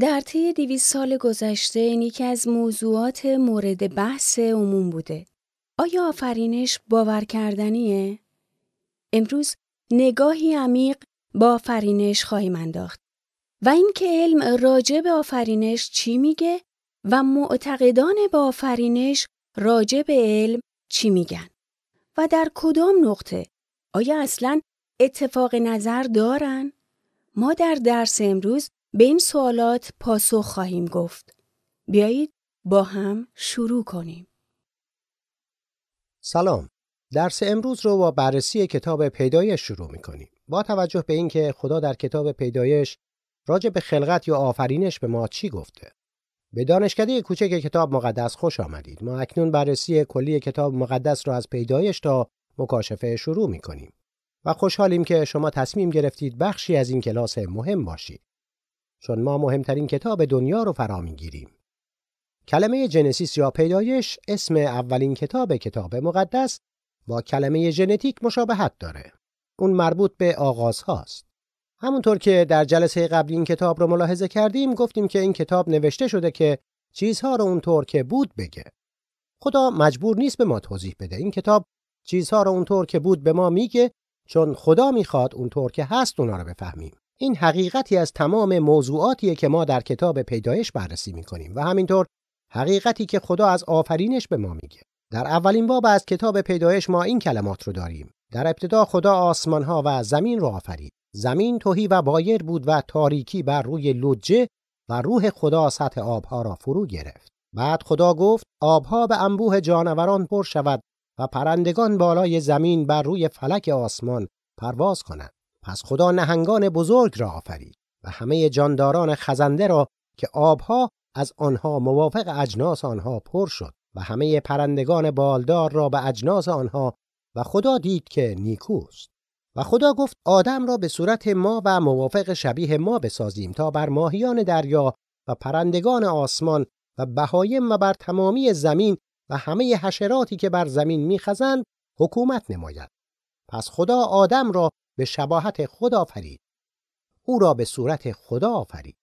در طی دویست سال گذشته این یکی از موضوعات مورد بحث عموم بوده. آیا آفرینش باور کردنیه؟ امروز نگاهی عمیق با آفرینش خواهیم انداخت و اینکه علم راجع به آفرینش چی میگه و معتقدان با آفرینش راجع به علم چی میگن و در کدام نقطه آیا اصلا اتفاق نظر دارن؟ ما در درس امروز به این سوالات پاسخ خواهیم گفت. بیایید با هم شروع کنیم. سلام. درس امروز رو با بررسی کتاب پیدایش شروع می کنیم. با توجه به اینکه خدا در کتاب پیدایش راجع به خلقت یا آفرینش به ما چی گفته؟ به دانشکده کوچک کتاب مقدس خوش آمدید. ما اکنون بررسی کلی کتاب مقدس را از پیدایش تا مکاشفه شروع می کنیم. و خوشحالیم که شما تصمیم گرفتید بخشی از این کلاس مهم باشید. چون ما مهمترین کتاب دنیا رو فرا می‌گیریم. کلمه جنسیس یا پیدایش اسم اولین کتاب کتاب مقدس با کلمه ژنتیک مشابهت داره. اون مربوط به آغاز هاست. همونطور که در جلسه قبلی این کتاب رو ملاحظه کردیم گفتیم که این کتاب نوشته شده که چیزها رو اونطور که بود بگه. خدا مجبور نیست به ما توضیح بده. این کتاب چیزها رو اونطور که بود به ما میگه چون خدا می‌خواد اونطور که هست اونا رو بفهمیم. این حقیقتی از تمام موضوعاتیه که ما در کتاب پیدایش بررسی می‌کنیم و همینطور حقیقتی که خدا از آفرینش به ما میگه. در اولین باب از کتاب پیدایش ما این کلمات رو داریم. در ابتدا خدا آسمانها و زمین را آفرید. زمین توهی و بایر بود و تاریکی بر روی لجه و روح خدا سطح آبها را فرو گرفت. بعد خدا گفت آبها به انبوه جانوران پر شود و پرندگان بالای زمین بر روی فلک آسمان پرواز کنند. پس خدا نهنگان بزرگ را آفرید و همه جانداران خزنده را که آبها از آنها موافق اجناس آنها پر شد و همه پرندگان بالدار را به اجناس آنها و خدا دید که نیکوست. و خدا گفت آدم را به صورت ما و موافق شبیه ما بسازیم تا بر ماهیان دریا و پرندگان آسمان و بهایم و بر تمامی زمین و همه حشراتی که بر زمین میخزند حکومت نماید. پس خدا آدم را به شباهت خدا آفرید. او را به صورت خدا آفرید.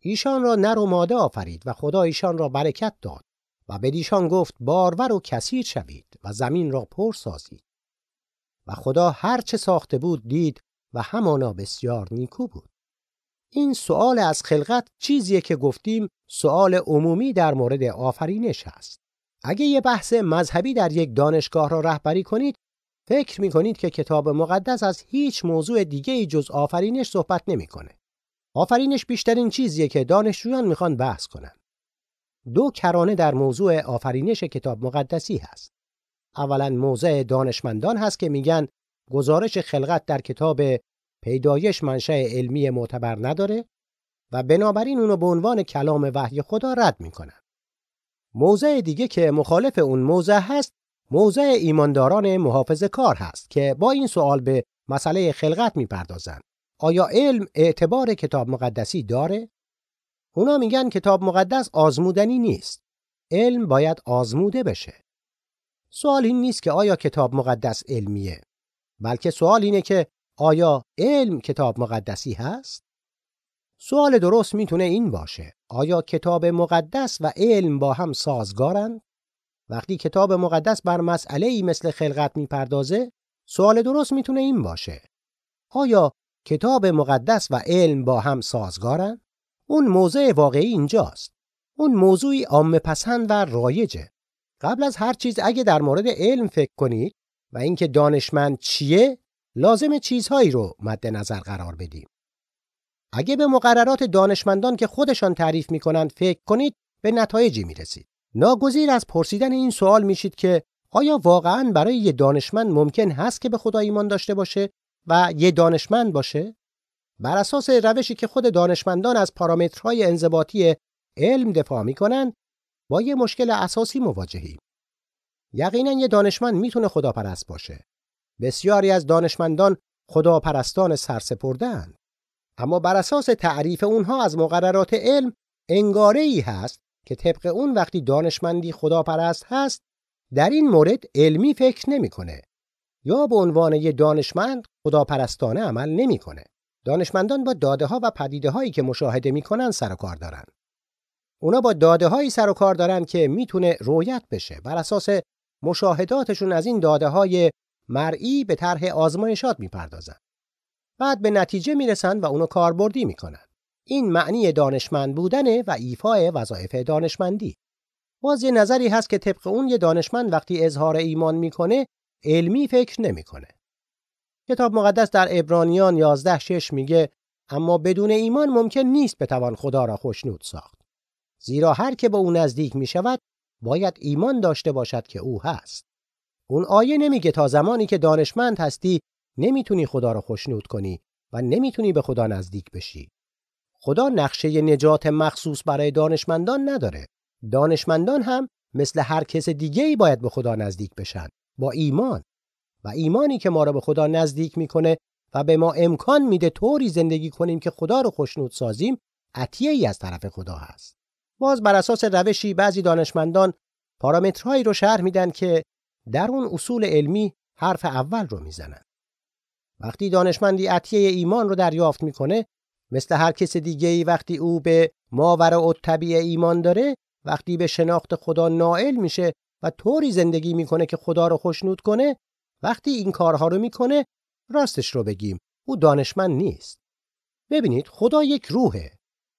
ایشان را نر و ماده آفرید و خدا ایشان را برکت داد و به دیشان گفت بارور و کثیر شوید و زمین را پر سازید. و خدا هر چه ساخته بود دید و همانا بسیار نیکو بود. این سوال از خلقت چیزیه که گفتیم سوال عمومی در مورد آفرینش است. اگه یه بحث مذهبی در یک دانشگاه را رهبری کنید فکر می کنید که کتاب مقدس از هیچ موضوع دیگه ای جز آفرینش صحبت نمی‌کنه. آفرینش بیشترین چیزیه که دانشجویان می‌خوان بحث کنن. دو کرانه در موضوع آفرینش کتاب مقدسی هست. اولا موضع دانشمندان هست که میگن گزارش خلقت در کتاب پیدایش منشأ علمی معتبر نداره و بنابراین اونو به عنوان کلام وحی خدا رد می‌کنن. موضع دیگه که مخالف اون موضع هست موضع ایمانداران محافظ کار هست که با این سوال به مسئله خلقت می‌پردازند. آیا علم اعتبار کتاب مقدسی داره؟ اونا میگن کتاب مقدس آزمودنی نیست. علم باید آزموده بشه. سوال این نیست که آیا کتاب مقدس علمیه، بلکه سوال اینه که آیا علم کتاب مقدسی هست؟ سوال درست می‌تونه این باشه. آیا کتاب مقدس و علم با هم سازگارند؟ وقتی کتاب مقدس بر مسئله ای مثل خلقت می‌پردازه سوال درست می‌تونه این باشه. آیا کتاب مقدس و علم با هم سازگارن؟ اون موضع واقعی اینجاست. اون موضوعی عام پسند و رایجه. قبل از هر چیز اگه در مورد علم فکر کنید و اینکه دانشمند چیه لازم چیزهایی رو مد نظر قرار بدیم. اگه به مقررات دانشمندان که خودشان تعریف می‌کنند فکر کنید به نتایجی می‌رسید. ناگزیر از پرسیدن این سوال میشید که آیا واقعا برای یه دانشمند ممکن هست که به خدا ایمان داشته باشه و یه دانشمند باشه؟ بر اساس روشی که خود دانشمندان از پارامترهای انضباطی علم دفاع می‌کنن با یه مشکل اساسی مواجهیم. یقینا یه دانشمند می‌تونه خداپرست باشه. بسیاری از دانشمندان خداپرستان سرسپردهاند. اما بر اساس تعریف اونها از مقررات علم انگاره ای هست که طبق اون وقتی دانشمندی خداپرست هست در این مورد علمی فکر نمی‌کنه یا به عنوان یه دانشمند خداپرستانه عمل نمی‌کنه. دانشمندان با داده ها و پدیده هایی که مشاهده می‌کنن سر و کار دارن. اونا با داده هایی سر و کار دارن که می‌تونه رویت بشه بر اساس مشاهداتشون از این داده های مرئی به طرح آزمایشات می‌پردازن. بعد به نتیجه می‌رسن و اونو کاربردی می‌کنن. این معنی دانشمند بودنه و ایفای وظایف دانشمندی. باز یه نظری هست که طبق اون یه دانشمند وقتی اظهار ایمان می‌کنه علمی فکر نمی‌کنه. کتاب مقدس در ابرانیان 11 شش میگه اما بدون ایمان ممکن نیست بتوان خدا را خوشنود ساخت. زیرا هر که به او نزدیک می شود باید ایمان داشته باشد که او هست. اون آیه نمیگه تا زمانی که دانشمند هستی نمی‌تونی خدا را خوشنود کنی و نمی‌تونی به خدا نزدیک بشی. خدا نقشه نجات مخصوص برای دانشمندان نداره. دانشمندان هم مثل هر کس دیگه ای باید به خدا نزدیک بشن با ایمان و ایمانی که ما را به خدا نزدیک می‌کنه و به ما امکان میده طوری زندگی کنیم که خدا رو خوشنود سازیم عطیه ای از طرف خدا هست. باز بر اساس روشی بعضی دانشمندان پارامترهایی رو شرح میدن که در اون اصول علمی حرف اول رو می‌زنن. وقتی دانشمندی عطیه ایمان رو دریافت می‌کنه مثل هر کس دیگه ای وقتی او به ماورا و طبیع ایمان داره وقتی به شناخت خدا نائل میشه و طوری زندگی می‌کنه که خدا رو خوشنود کنه وقتی این کارها رو می‌کنه راستش رو بگیم او دانشمند نیست. ببینید خدا یک روحه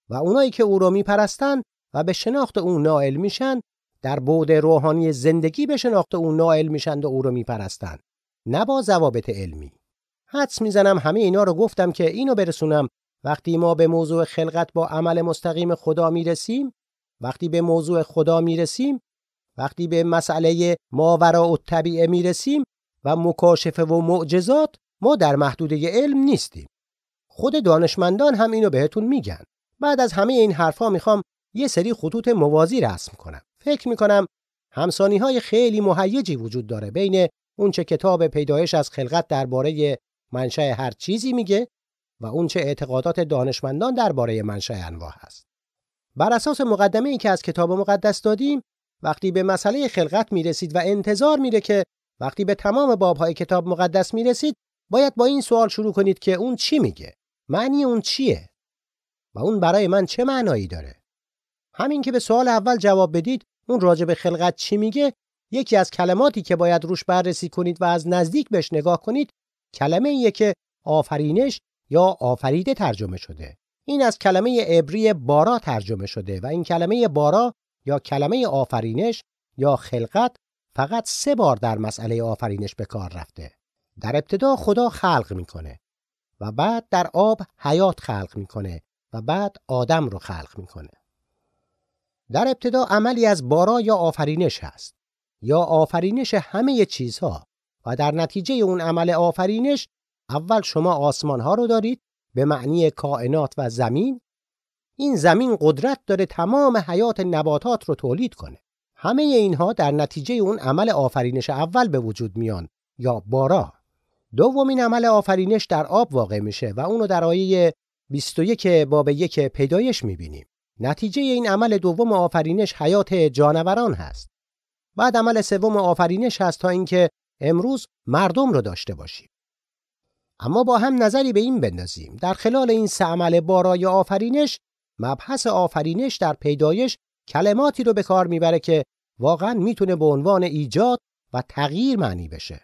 و اونایی که او رو میپرستن و به شناخت او نائل میشن در بعد روحانی زندگی به شناخت او نائل میشن و او رو میپرستن نه با ضوابط علمی. حدس می‌زنم همه اینا رو گفتم که اینو برسونم وقتی ما به موضوع خلقت با عمل مستقیم خدا می‌رسیم وقتی به موضوع خدا می‌رسیم وقتی به مسئله ماورا و طبیعه می‌رسیم و مکاشفه و معجزات ما در محدوده علم نیستیم. خود دانشمندان هم اینو بهتون میگن. بعد از همه این حرفا می‌خوام یه سری خطوط موازی رسم کنم. فکر می‌کنم همسانی های خیلی مهیجی وجود داره بین اونچه کتاب پیدایش از خلقت درباره منشأ هر چیزی میگه و اونچه اعتقادات دانشمندان درباره منشأ انواع هست. بر اساس مقدمه ای که از کتاب مقدس دادیم وقتی به مسئله خلقت می‌رسید و انتظار میره که وقتی به تمام بابهای کتاب مقدس می‌رسید باید با این سوال شروع کنید که اون چی میگه؟ معنی اون چیه؟ و اون برای من چه معنایی داره؟ همین که به سوال اول جواب بدید اون راجع به خلقت چی میگه؟ یکی از کلماتی که باید روش بررسی کنید و از نزدیک بهش نگاه کنید کلمه ایه که آفرینش یا آفریده ترجمه شده این از کلمه عبری بارا ترجمه شده و این کلمه بارا یا کلمه آفرینش یا خلقت فقط سه بار در مسئله آفرینش به کار رفته. در ابتدا خدا خلق می‌کنه و بعد در آب حیات خلق می‌کنه و بعد آدم رو خلق می‌کنه. در ابتدا عملی از بارا یا آفرینش هست یا آفرینش همه چیزها و در نتیجه اون عمل آفرینش اول شما آسمان ها رو دارید به معنی کائنات و زمین. این زمین قدرت داره تمام حیات نباتات رو تولید کنه. همه اینها در نتیجه اون عمل آفرینش اول به وجود میان یا بارا. دومین عمل آفرینش در آب واقع میشه و اونو در آیه 21 باب یک پیدایش می‌بینیم. نتیجه این عمل دوم آفرینش حیات جانوران هست. بعد عمل سوم آفرینش هست تا اینکه امروز مردم رو داشته باشیم. اما با هم نظری به این بندازیم. در خلال این سه عمل بارای آفرینش مبحث آفرینش در پیدایش کلماتی رو به کار می‌بره که واقعا می‌تونه به عنوان ایجاد و تغییر معنی بشه.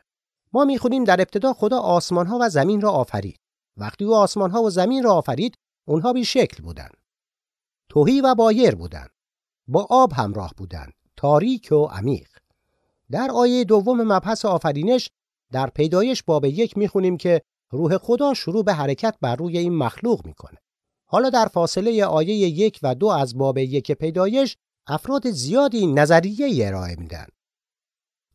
ما می‌خونیم در ابتدا خدا آسمان ها و زمین را آفرید. وقتی او آسمان ها و زمین را آفرید اونها بی شکل بودن توهی و بایر بودن با آب همراه بودن تاریک و عمیق. در آیه دوم مبحث آفرینش در پیدایش باب یک می‌خونیم که روح خدا شروع به حرکت بر روی این مخلوق می‌کنه. حالا در فاصله آیه یک و دو از باب یک پیدایش افراد زیادی نظریه ارائه میدن.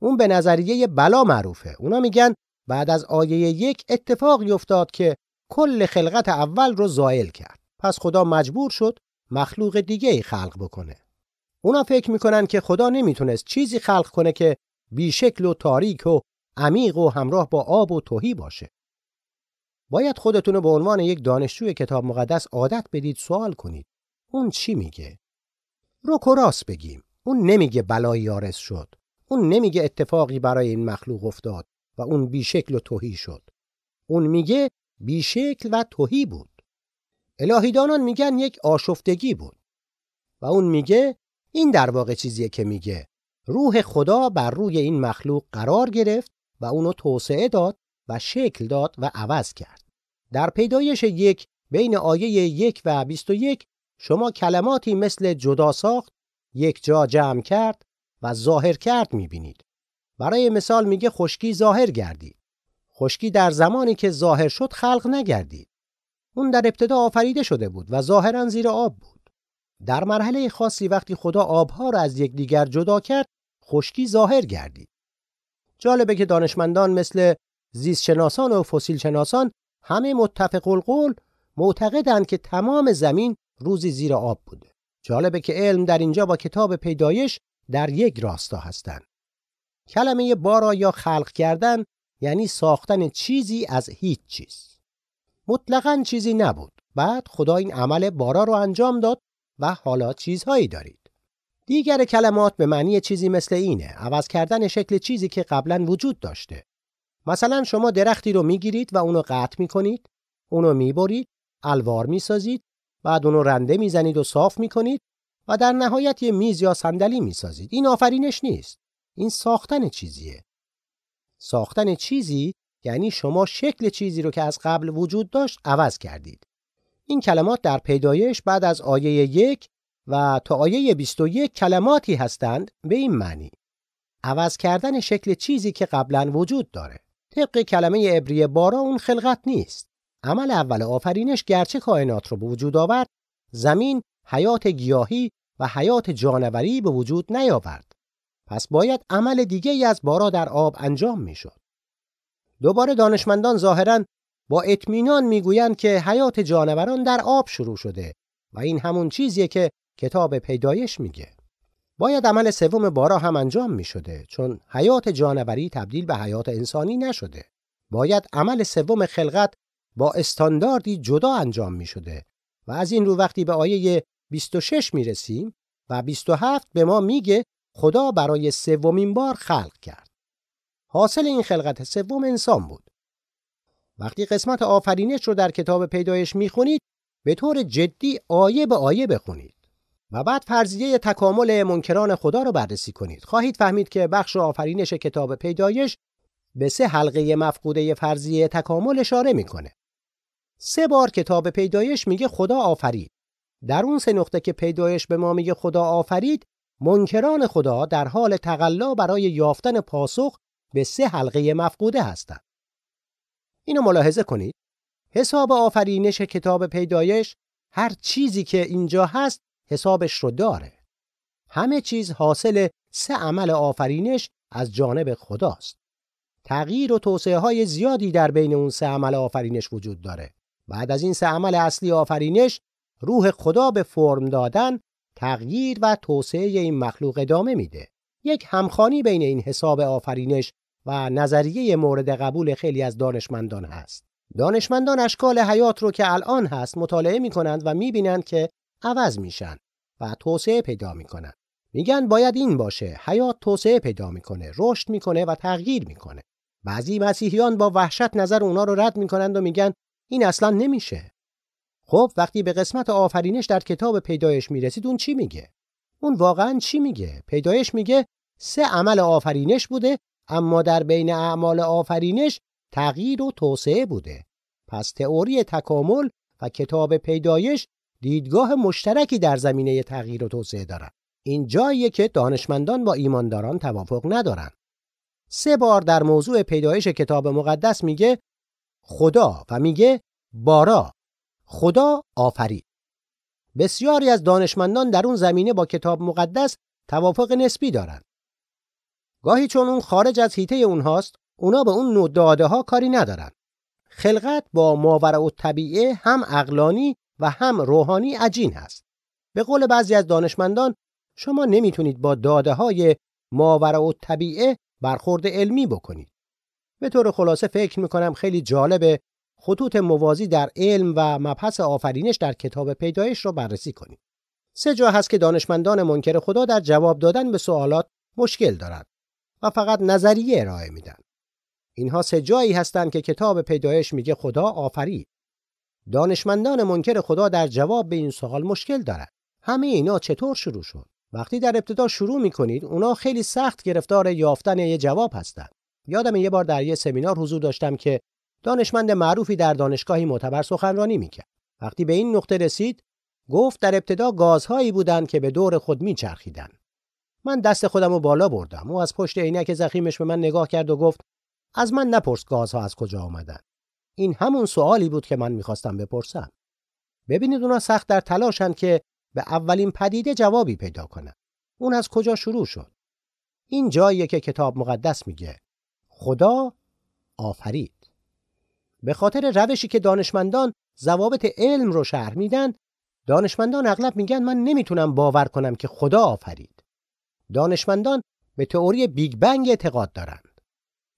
اون به نظریه بلا معروفه. اونا میگن بعد از آیه یک اتفاقی افتاد که کل خلقت اول رو زائل کرد. پس خدا مجبور شد مخلوق دیگه ای خلق بکنه. اونا فکر می‌کنن که خدا نمی‌تونست چیزی خلق کنه که بیشکل و تاریک و عمیق و همراه با آب و توهی باشه. باید خودتون رو به عنوان یک دانشجوی کتاب مقدس عادت بدید سوال کنید. اون چی میگه؟ رو کراس بگیم. اون نمیگه بلایی یارس شد. اون نمیگه اتفاقی برای این مخلوق افتاد و اون بیشکل و توهی شد. اون میگه بیشکل و توهی بود. الهیدانان میگن یک آشفتگی بود. و اون میگه این در واقع چیزیه که میگه روح خدا بر روی این مخلوق قرار گرفت و اونو توسعه داد و شکل داد و عوض کرد. در پیدایش یک بین آیه یک و بیست و یک شما کلماتی مثل جدا ساخت، یک جا جمع کرد و ظاهر کرد می‌بینید. برای مثال میگه خشکی ظاهر گردید. خشکی در زمانی که ظاهر شد خلق نگردید. اون در ابتدا آفریده شده بود و ظاهرا زیر آب بود. در مرحله خاصی وقتی خدا آبها را از یکدیگر جدا کرد، خشکی ظاهر گردید. جالبه که دانشمندان مثل زیست شناسان و فسیل شناسان همه متفق القول معتقدند که تمام زمین روزی زیر آب بوده. جالبه که علم در اینجا با کتاب پیدایش در یک راستا هستند. کلمه بارا یا خلق کردن یعنی ساختن چیزی از هیچ چیز. مطلقا چیزی نبود. بعد خدا این عمل بارا رو انجام داد و حالا چیزهایی دارید. دیگر کلمات به معنی چیزی مثل اینه عوض کردن شکل چیزی که قبلا وجود داشته مثلا شما درختی رو می‌گیرید و اونو قطع می‌کنید اونو می‌برید الوار می‌سازید بعد اونو رنده می‌زنید و صاف می‌کنید و در نهایت یه میز یا صندلی می‌سازید. این آفرینش نیست. این ساختن چیزیه. ساختن چیزی یعنی شما شکل چیزی رو که از قبل وجود داشت عوض کردید. این کلمات در پیدایش بعد از آیه یک و تا آیه 21 کلماتی هستند به این معنی. عوض کردن شکل چیزی که قبلا وجود داره. طبق کلمه عبری بارا اون خلقت نیست. عمل اول آفرینش گرچه کائنات رو به وجود آورد زمین حیات گیاهی و حیات جانوری به وجود نیاورد. پس باید عمل دیگه ای از بارا در آب انجام می‌شد. دوباره دانشمندان ظاهرا با اطمینان می‌گویند که حیات جانوران در آب شروع شده و این همون چیزیه که کتاب پیدایش میگه. باید عمل سوم بارا هم انجام می شده چون حیات جانوری تبدیل به حیات انسانی نشده. باید عمل سوم خلقت با استانداردی جدا انجام می شده و از این رو وقتی به آیه 26 می رسیم و 27 به ما میگه خدا برای سومین بار خلق کرد. حاصل این خلقت سوم انسان بود. وقتی قسمت آفرینش رو در کتاب پیدایش می‌خونید به طور جدی آیه به آیه بخونید. و بعد فرضیه تکامل منکران خدا رو بررسی کنید. خواهید فهمید که بخش آفرینش کتاب پیدایش به سه حلقه مفقوده فرضیه تکامل اشاره می‌کنه. سه بار کتاب پیدایش میگه خدا آفرید. در اون سه نقطه که پیدایش به ما میگه خدا آفرید، منکران خدا در حال تقلا برای یافتن پاسخ به سه حلقه مفقوده هستند. اینو ملاحظه کنید. حساب آفرینش کتاب پیدایش هر چیزی که اینجا هست حسابش رو داره. همه چیز حاصل سه عمل آفرینش از جانب خداست. تغییر و توسعه های زیادی در بین اون سه عمل آفرینش وجود داره. بعد از این سه عمل اصلی آفرینش روح خدا به فرم دادن تغییر و توسعه این مخلوق ادامه میده. یک همخانی بین این حساب آفرینش و نظریه مورد قبول خیلی از دانشمندان هست. دانشمندان اشکال حیات رو که الان هست مطالعه می کنند و می بینند که عوض میشن و توسعه پیدا می‌کنن. میگن باید این باشه حیات توسعه پیدا می‌کنه رشد می‌کنه و تغییر می‌کنه. بعضی مسیحیان با وحشت نظر اونا رو رد می‌کنند و میگن این اصلا نمیشه. خب وقتی به قسمت آفرینش در کتاب پیدایش می‌رسید اون چی میگه؟ اون واقعا چی میگه؟ پیدایش میگه سه عمل آفرینش بوده اما در بین اعمال آفرینش تغییر و توسعه بوده. پس تئوری تکامل و کتاب پیدایش دیدگاه مشترکی در زمینه تغییر و توسعه دارند. این جاییه که دانشمندان با ایمانداران توافق ندارند. سه بار در موضوع پیدایش کتاب مقدس میگه خدا و میگه بارا خدا آفرید. بسیاری از دانشمندان در اون زمینه با کتاب مقدس توافق نسبی دارند. گاهی چون اون خارج از حیطه اونهاست، اونا به اون نوع داده ها کاری ندارن. خلقت با ماورا و طبیعه هم اقلانی و هم روحانی عجین هست. به قول بعضی از دانشمندان شما نمی‌تونید با داده های ماورا و طبیعه برخورد علمی بکنید. به طور خلاصه فکر می‌کنم خیلی جالبه خطوط موازی در علم و مبحث آفرینش در کتاب پیدایش رو بررسی کنید. سه جا هست که دانشمندان منکر خدا در جواب دادن به سوالات مشکل دارند و فقط نظریه ارائه میدن. اینها سه جایی هستند که کتاب پیدایش میگه خدا آفرید. دانشمندان منکر خدا در جواب به این سوال مشکل دارند. همه اینا چطور شروع شد؟ وقتی در ابتدا شروع می‌کنید اونا خیلی سخت گرفتار یافتن یه جواب هستند. یادم یه بار در یه سمینار حضور داشتم که دانشمند معروفی در دانشگاهی معتبر سخنرانی می‌کرد. وقتی به این نقطه رسید گفت در ابتدا گازهایی بودند که به دور خود میچرخیدند. من دست خودم رو بالا بردم. او از پشت عینک زخیمش به من نگاه کرد و گفت از من نپرس گازها از کجا آمدن. این همون سوالی بود که من می‌خواستم بپرسم. ببینید اونا سخت در تلاشن که به اولین پدیده جوابی پیدا کنن. اون از کجا شروع شد؟ این جاییه که کتاب مقدس میگه خدا آفرید. به خاطر روشی که دانشمندان ضوابط علم رو شرح میدن دانشمندان اغلب میگن من نمی‌تونم باور کنم که خدا آفرید. دانشمندان به تئوری بیگ بنگ اعتقاد دارند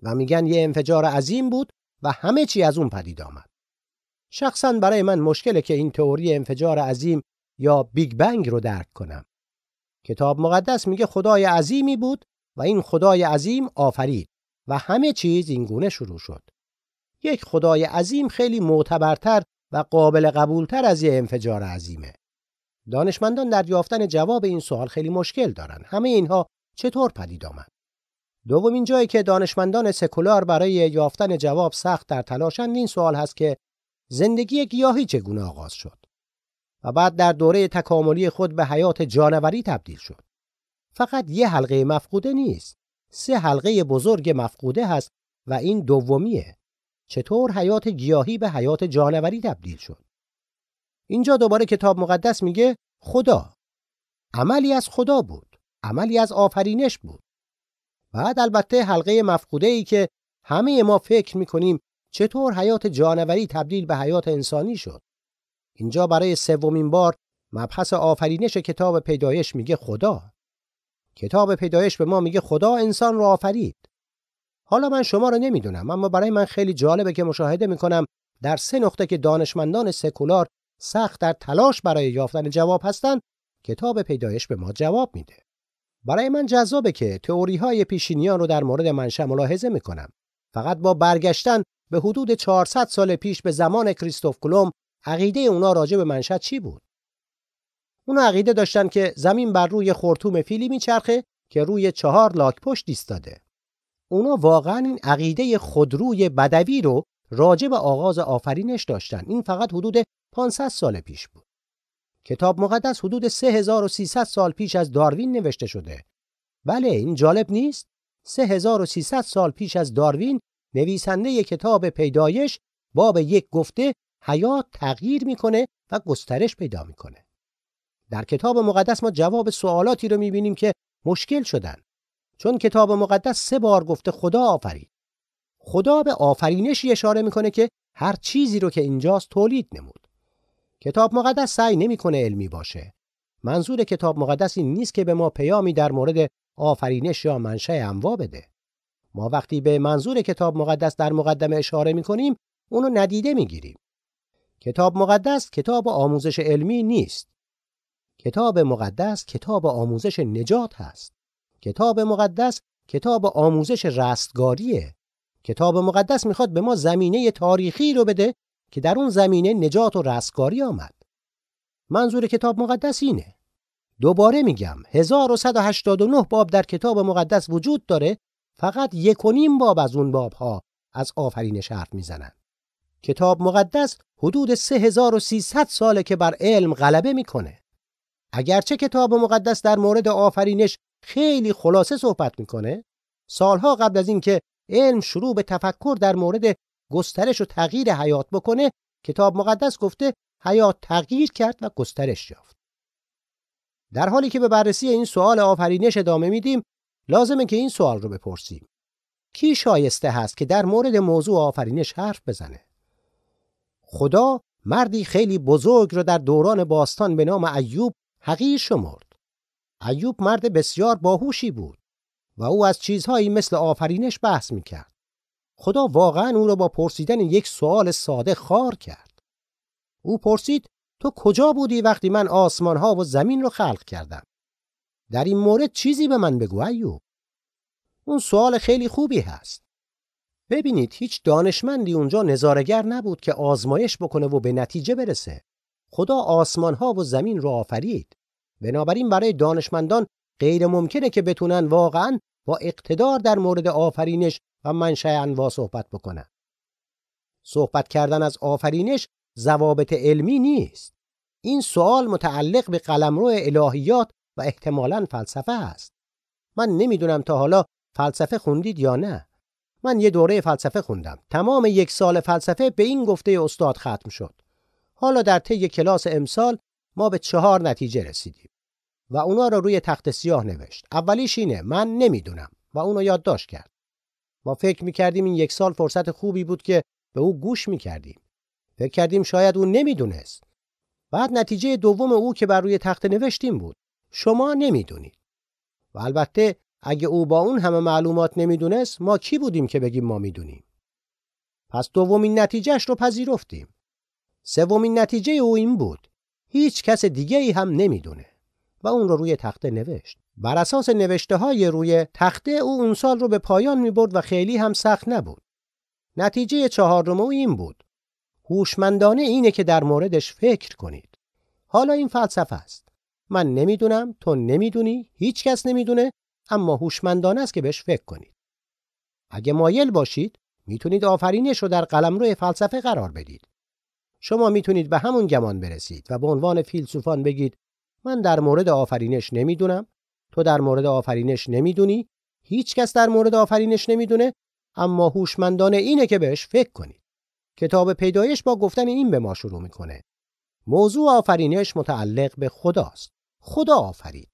و میگن یه انفجار عظیم بود و همه چی از اون پدید آمد. شخصا برای من مشکله که این تئوری انفجار عظیم یا بیگ بنگ رو درک کنم. کتاب مقدس میگه خدای عظیمی بود و این خدای عظیم آفرید و همه چیز این گونه شروع شد. یک خدای عظیم خیلی معتبرتر و قابل قبولتر از یه انفجار عظیمه. دانشمندان در یافتن جواب این سوال خیلی مشکل دارن. همه اینها چطور پدید آمد؟ دومین جایی که دانشمندان سکولار برای یافتن جواب سخت در تلاشند این سوال هست که زندگی گیاهی چگونه آغاز شد و بعد در دوره تکاملی خود به حیات جانوری تبدیل شد. فقط یه حلقه مفقوده نیست. سه حلقه بزرگ مفقوده هست و این دومیه. چطور حیات گیاهی به حیات جانوری تبدیل شد؟ اینجا دوباره کتاب مقدس میگه خدا عملی از خدا بود عملی از آفرینش بود بعد البته حلقه مفقوده ای که همه ما فکر می‌کنیم چطور حیات جانوری تبدیل به حیات انسانی شد. اینجا برای سومین بار مبحث آفرینش کتاب پیدایش میگه خدا. کتاب پیدایش به ما میگه خدا انسان رو آفرید. حالا من شما رو نمی‌دونم اما برای من خیلی جالبه که مشاهده می‌کنم در سه نقطه که دانشمندان سکولار سخت در تلاش برای یافتن جواب هستند کتاب پیدایش به ما جواب میده. برای من جذابه که تئوری های پیشینیان رو در مورد منشأ ملاحظه می‌کنم. فقط با برگشتن به حدود 400 سال پیش به زمان کریستوف کلم عقیده اونا راجع به منشأ چی بود؟ اونا عقیده داشتن که زمین بر روی خورتوم فیلی میچرخه که روی چهار لاک پشت ایستاده. اونا واقعا این عقیده خودروی بدوی رو راجع به آغاز آفرینش داشتن. این فقط حدود 500 سال پیش بود. کتاب مقدس حدود 3300 سال پیش از داروین نوشته شده. بله این جالب نیست. 3300 سال پیش از داروین نویسنده کتاب پیدایش باب یک گفته حیات تغییر می‌کنه و گسترش پیدا می‌کنه. در کتاب مقدس ما جواب سوالاتی رو می‌بینیم که مشکل شدن. چون کتاب مقدس سه بار گفته خدا آفرید. خدا به آفرینشی اشاره می‌کنه که هر چیزی رو که اینجاست تولید نمود. کتاب مقدس سعی نمی‌کنه علمی باشه. منظور کتاب مقدس این نیست که به ما پیامی در مورد آفرینش یا منشأ انواع بده. ما وقتی به منظور کتاب مقدس در مقدمه اشاره می‌کنیم اونو ندیده می‌گیریم. کتاب مقدس کتاب آموزش علمی نیست. کتاب مقدس کتاب آموزش نجات هست. کتاب مقدس کتاب آموزش رستگاریه. کتاب مقدس می‌خواد به ما زمینه تاریخی رو بده که در اون زمینه نجات و رستگاری آمد. منظور کتاب مقدس اینه. دوباره میگم 1189 باب در کتاب مقدس وجود داره فقط یک و نیم باب از اون باب ها از آفرینش حرف می‌زنن. کتاب مقدس حدود 3300 ساله که بر علم غلبه می‌کنه. اگرچه کتاب مقدس در مورد آفرینش خیلی خلاصه صحبت می‌کنه سالها قبل از اینکه علم شروع به تفکر در مورد گسترش و تغییر حیات بکنه کتاب مقدس گفته حیات تغییر کرد و گسترش یافت. در حالی که به بررسی این سوال آفرینش ادامه میدیم لازمه که این سوال رو بپرسیم. کی شایسته هست که در مورد موضوع آفرینش حرف بزنه؟ خدا مردی خیلی بزرگ رو در دوران باستان به نام ایوب حقیر شمرد. ایوب مرد بسیار باهوشی بود و او از چیزهایی مثل آفرینش بحث می‌کرد. خدا واقعا او را با پرسیدن یک سوال ساده خار کرد او پرسید تو کجا بودی وقتی من آسمان ها و زمین رو خلق کردم در این مورد چیزی به من بگو ایوب اون سوال خیلی خوبی هست ببینید هیچ دانشمندی اونجا نظارگر نبود که آزمایش بکنه و به نتیجه برسه. خدا آسمان ها و زمین رو آفرید. بنابراین برای دانشمندان غیر ممکنه که بتونن واقعا با اقتدار در مورد آفرینش و منشأ انواع صحبت بکنن. صحبت کردن از آفرینش ضوابط علمی نیست. این سوال متعلق به قلمرو الهیات و احتمالاً فلسفه است. من نمی‌دونم تا حالا فلسفه خوندید یا نه. من یه دوره فلسفه خوندم. تمام یک سال فلسفه به این گفته استاد ختم شد. حالا در طی کلاس امسال ما به چهار نتیجه رسیدیم و اونا رو روی تخت سیاه نوشت. اولیش اینه من نمی‌دونم و اونو یادداشت کرد. ما فکر می‌کردیم این یک سال فرصت خوبی بود که به او گوش می‌کردیم. فکر کردیم شاید او نمی‌دونست. بعد نتیجه دوم او که بر روی تخت نوشتیم بود. شما نمی‌دونید. و البته اگه او با اون همه معلومات نمی‌دونست ما کی بودیم که بگیم ما می‌دونیم. پس دومین نتیجهش رو پذیرفتیم. سومین نتیجه او این بود. هیچ کس دیگه ای هم نمی‌دونه. و اون رو روی تخته نوشت. بر اساس نوشته های روی تخته او اون سال رو به پایان می برد و خیلی هم سخت نبود. نتیجه چهارم او این بود. هوشمندانه اینه که در موردش فکر کنید. حالا این فلسفه است. من نمی‌دونم، تو نمی‌دونی، هیچ کس نمی‌دونه، اما هوشمندانه است که بهش فکر کنید. اگه مایل باشید، می‌تونید آفرینش رو در قلمرو فلسفه قرار بدید. شما می‌تونید به همون گمان برسید و به عنوان فیلسوفان بگید من در مورد آفرینش نمی‌دونم، تو در مورد آفرینش نمی‌دونی، هیچ کس در مورد آفرینش نمی‌دونه، اما هوشمندانه اینه که بهش فکر کنید. کتاب پیدایش با گفتن این به ما شروع می‌کنه. موضوع آفرینش متعلق به خداست. خدا آفرید.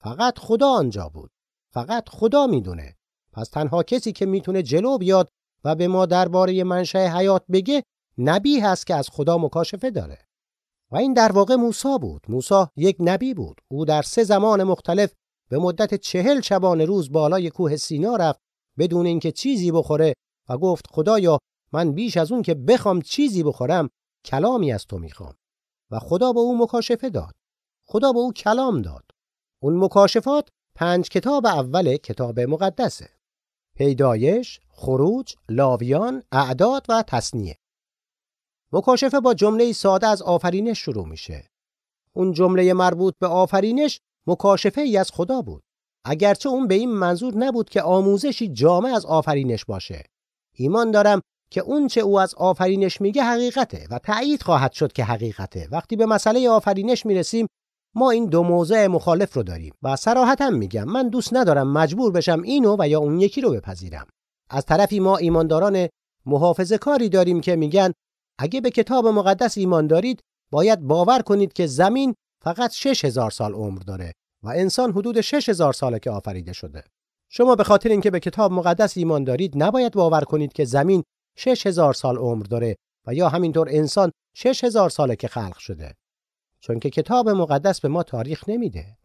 فقط خدا آنجا بود. فقط خدا می‌دونه. پس تنها کسی که می‌تونه جلو بیاد و به ما درباره منشأ حیات بگه نبی هست که از خدا مکاشفه داره. و این در واقع موسی بود. موسی یک نبی بود. او در سه زمان مختلف به مدت چهل شبانه روز بالای کوه سینا رفت بدون اینکه چیزی بخوره و گفت خدایا من بیش از اون که بخوام چیزی بخورم کلامی از تو می‌خوام. و خدا به او مکاشفه داد. خدا به او کلام داد. اون مکاشفات پنج کتاب اول کتاب مقدسه. پیدایش، خروج، لاویان، اعداد و تصنیه. مکاشفه با جمله ساده از آفرینش شروع میشه. اون جمله مربوط به آفرینش مکاشفه ای از خدا بود. اگرچه اون به این منظور نبود که آموزشی جامع از آفرینش باشه. ایمان دارم که اون چه او از آفرینش میگه حقیقته و تایید خواهد شد که حقیقته. وقتی به مسئله آفرینش می‌رسیم ما این دو موضع مخالف رو داریم و صراحتا میگم من دوست ندارم مجبور بشم اینو و یا اون یکی رو بپذیرم. از طرفی ما ایمانداران محافظه کاری داریم که میگن اگه به کتاب مقدس ایمان دارید باید باور کنید که زمین فقط 6000 سال عمر داره و انسان حدود 6000 ساله که آفریده شده. شما به خاطر اینکه به کتاب مقدس ایمان دارید نباید باور کنید که زمین 6000 سال عمر داره و یا همینطور انسان 6000 ساله که خلق شده. چون که کتاب مقدس به ما تاریخ نمیده.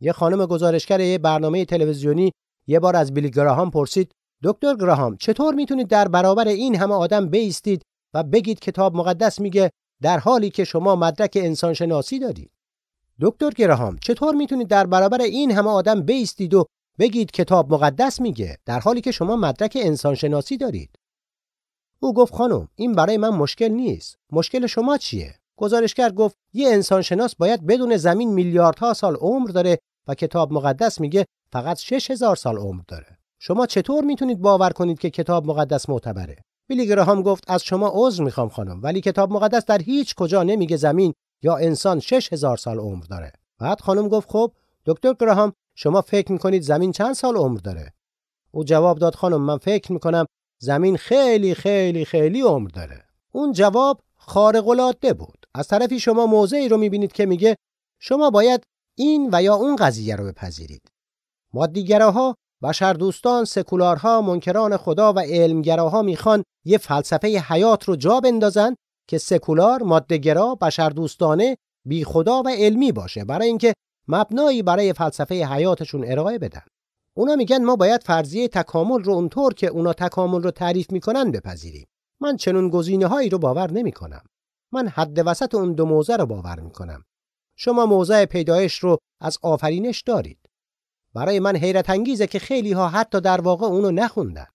یه خانم گزارشگر یه برنامه تلویزیونی یه بار از بیلی گراهام پرسید دکتر گراهام چطور می‌تونید در برابر این همه آدم بیستید و بگید کتاب مقدس میگه در حالی که شما مدرک انسان شناسی دارید دکتر گراهام چطور می‌تونید در برابر این همه آدم بیستید و بگید کتاب مقدس میگه در حالی که شما مدرک انسان شناسی دارید؟ او گفت خانم این برای من مشکل نیست. مشکل شما چیه؟ گزارشگر گفت یه انسان شناس باید بدون زمین میلیاردها سال عمر داره و کتاب مقدس میگه فقط 6000 سال عمر داره. شما چطور می‌تونید باور کنید که کتاب مقدس معتبره؟ بیلی گراهام گفت از شما عذر می‌خوام خانم ولی کتاب مقدس در هیچ کجا نمیگه زمین یا انسان 6000 سال عمر داره. بعد خانم گفت خب دکتر گراهام شما فکر می‌کنید زمین چند سال عمر داره؟ او جواب داد خانم من فکر می‌کنم زمین خیلی خیلی خیلی عمر داره. اون جواب خارق العاده بود. از طرفی شما موضعی رو می‌بینید که میگه شما باید این و یا اون قضیه رو بپذیرید. مادیگراها بشردوستان سکولارها منکران خدا و علمگراها می‌خوان یه فلسفه حیات رو جا بندازن که سکولار مادهگرا بشردوستانه بی خدا و علمی باشه برای اینکه مبنایی برای فلسفه حیاتشون ارائه بدن. اونا میگن ما باید فرضیه تکامل رو اونطور که اونا تکامل رو تعریف می‌کنن بپذیریم. من چنون گزینه رو باور نمی‌کنم. من حد وسط اون دو موزه رو باور می‌کنم. شما موضع پیدایش رو از آفرینش دارید. برای من حیرت انگیزه که خیلی ها حتی در واقع اونو نخوندن.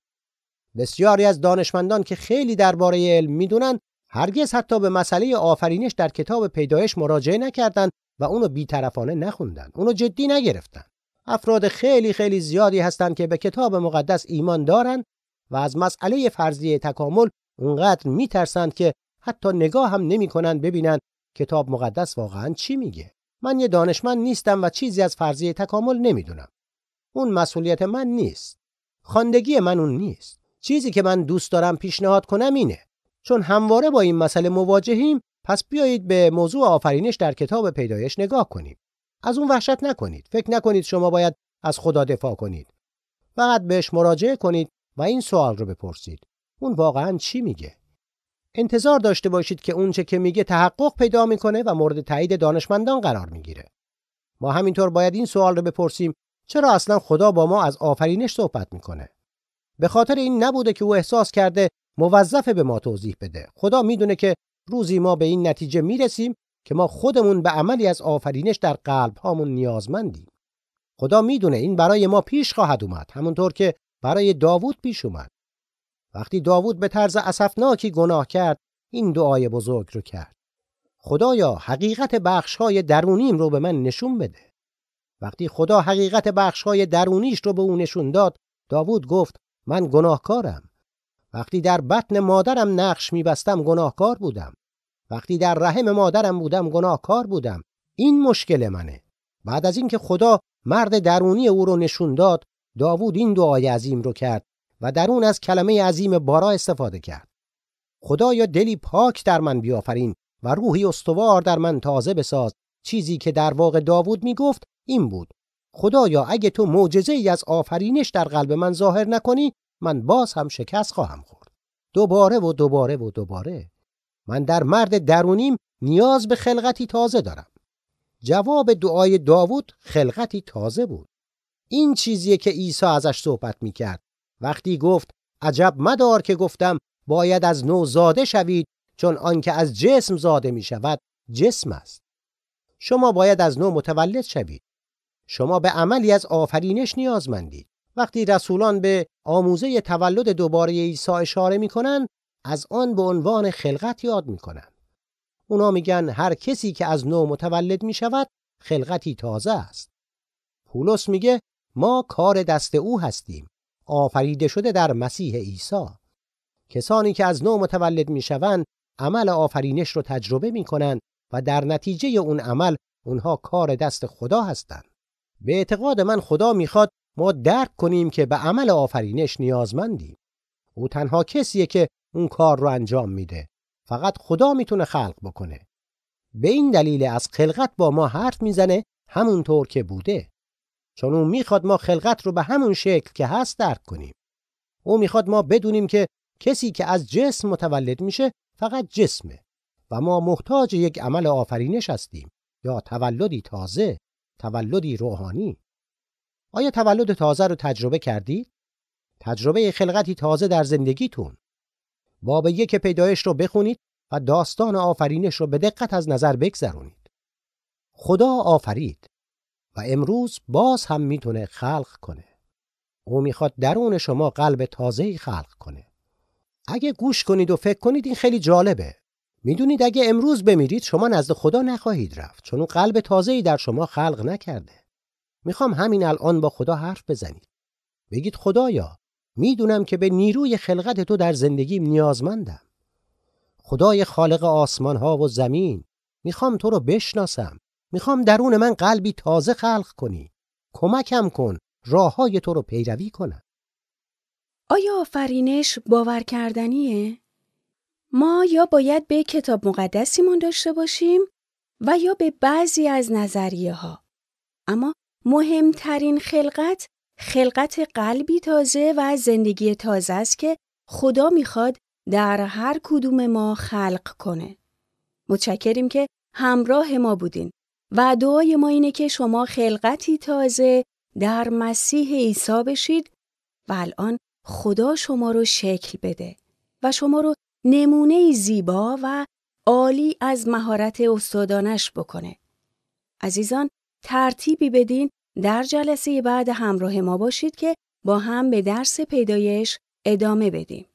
بسیاری از دانشمندان که خیلی درباره علم می‌دونن هرگز حتی به مسئله آفرینش در کتاب پیدایش مراجعه نکردند و اونو بیطرفانه نخوندن. اونو جدی نگرفتن. افراد خیلی خیلی زیادی هستند که به کتاب مقدس ایمان دارند و از مسئله فرضیه تکامل اونقدر میترسند که حتی نگاه هم نمی‌کنن ببینن کتاب مقدس واقعا چی میگه. من یه دانشمند نیستم و چیزی از فرضیه تکامل نمی‌دونم. اون مسئولیت من نیست. خواندگی من اون نیست. چیزی که من دوست دارم پیشنهاد کنم اینه. چون همواره با این مسئله مواجهیم پس بیایید به موضوع آفرینش در کتاب پیدایش نگاه کنیم. از اون وحشت نکنید. فکر نکنید شما باید از خدا دفاع کنید. فقط بهش مراجعه کنید و این سوال رو بپرسید. اون واقعا چی میگه؟ انتظار داشته باشید که اونچه که میگه تحقق پیدا می‌کنه و مورد تایید دانشمندان قرار می‌گیره. ما همینطور باید این سوال رو بپرسیم چرا اصلا خدا با ما از آفرینش صحبت می‌کنه؟ به خاطر این نبوده که او احساس کرده موظفه به ما توضیح بده. خدا می‌دونه که روزی ما به این نتیجه می‌رسیم که ما خودمون به عملی از آفرینش در قلب هامون نیازمندیم. خدا می‌دونه این برای ما پیش خواهد اومد همونطور که برای داوود پیش اومد. وقتی داوود به طرز اسفناکی گناه کرد این دعای بزرگ رو کرد. خدایا حقیقت بخشهای درونیم رو به من نشون بده. وقتی خدا حقیقت بخشهای درونیش رو به او نشون داد داوود گفت من گناهکارم. وقتی در بطن مادرم نقش میبستم گناهکار بودم. وقتی در رحم مادرم بودم گناهکار بودم. این مشکل منه. بعد از اینکه خدا مرد درونی او رو نشون داد داوود این دعای عظیم رو کرد. و در اون از کلمه عظیم بارا استفاده کرد. خدایا دلی پاک در من بیافرین و روحی استوار در من تازه بساز. چیزی که در واقع داوود می‌گفت این بود. خدایا اگه تو معجزه ای از آفرینش در قلب من ظاهر نکنی من باز هم شکست خواهم خورد. دوباره و دوباره و دوباره. من در مرد درونیم نیاز به خلقتی تازه دارم. جواب دعای داوود خلقتی تازه بود. این چیزیه که عیسی ازش صحبت می‌کرد. وقتی گفت عجب مدار که گفتم باید از نو زاده شوید چون آنکه از جسم زاده می شود جسم است. شما باید از نو متولد شوید. شما به عملی از آفرینش نیازمندید. وقتی رسولان به آموزه تولد دوباره عیسی اشاره می‌کنن از آن به عنوان خلقت یاد می‌کنن اونا میگن هر کسی که از نو متولد می شود خلقتی تازه است. پولس میگه ما کار دست او هستیم. آفریده شده در مسیح عیسی. کسانی که از نو متولد می‌شوند عمل آفرینش رو تجربه می‌کنند و در نتیجه اون عمل اونها کار دست خدا هستند. به اعتقاد من خدا می‌خواد ما درک کنیم که به عمل آفرینش نیازمندیم. او تنها کسیه که اون کار رو انجام میده. فقط خدا می‌تونه خلق بکنه. به این دلیل از خلقت با ما حرف می‌زنه همونطور که بوده. چون او می‌خواد ما خلقت رو به همون شکل که هست درک کنیم. او می‌خواد ما بدونیم که کسی که از جسم متولد میشه فقط جسمه و ما محتاج یک عمل آفرینش هستیم یا تولدی تازه تولدی روحانی. آیا تولد تازه رو تجربه کردید؟ تجربه خلقتی تازه در زندگیتون. باب یک پیدایش رو بخونید و داستان آفرینش رو به دقت از نظر بگذرونید. خدا آفرید. و امروز باز هم می‌تونه خلق کنه. او می‌خواد درون شما قلب تازه‌ای خلق کنه. اگه گوش کنید و فکر کنید این خیلی جالبه. می‌دونید اگه امروز بمیرید شما نزد خدا نخواهید رفت چون اون قلب تازه‌ای در شما خلق نکرده. می‌خوام همین الان با خدا حرف بزنید. بگید خدایا می‌دونم که به نیروی خلقت تو در زندگیم نیازمندم. خدای خالق آسمان ها و زمین می‌خوام تو رو بشناسم می‌خوام درون من قلبی تازه خلق کنی. کمکم کن راه های تو رو پیروی کنم. آیا آفرینش باور کردنیه؟ ما یا باید به کتاب مقدسیمون داشته باشیم و یا به بعضی از نظریه ها. اما مهمترین خلقت خلقت قلبی تازه و زندگی تازه است که خدا می‌خواد در هر کدوم ما خلق کنه. متشکریم که همراه ما بودین. و دعای ما اینه که شما خلقتی تازه در مسیح عیسی بشید و الان خدا شما رو شکل بده و شما رو نمونه زیبا و عالی از مهارت استادانش بکنه. عزیزان ترتیبی بدین در جلسه بعد همراه ما باشید که با هم به درس پیدایش ادامه بدیم.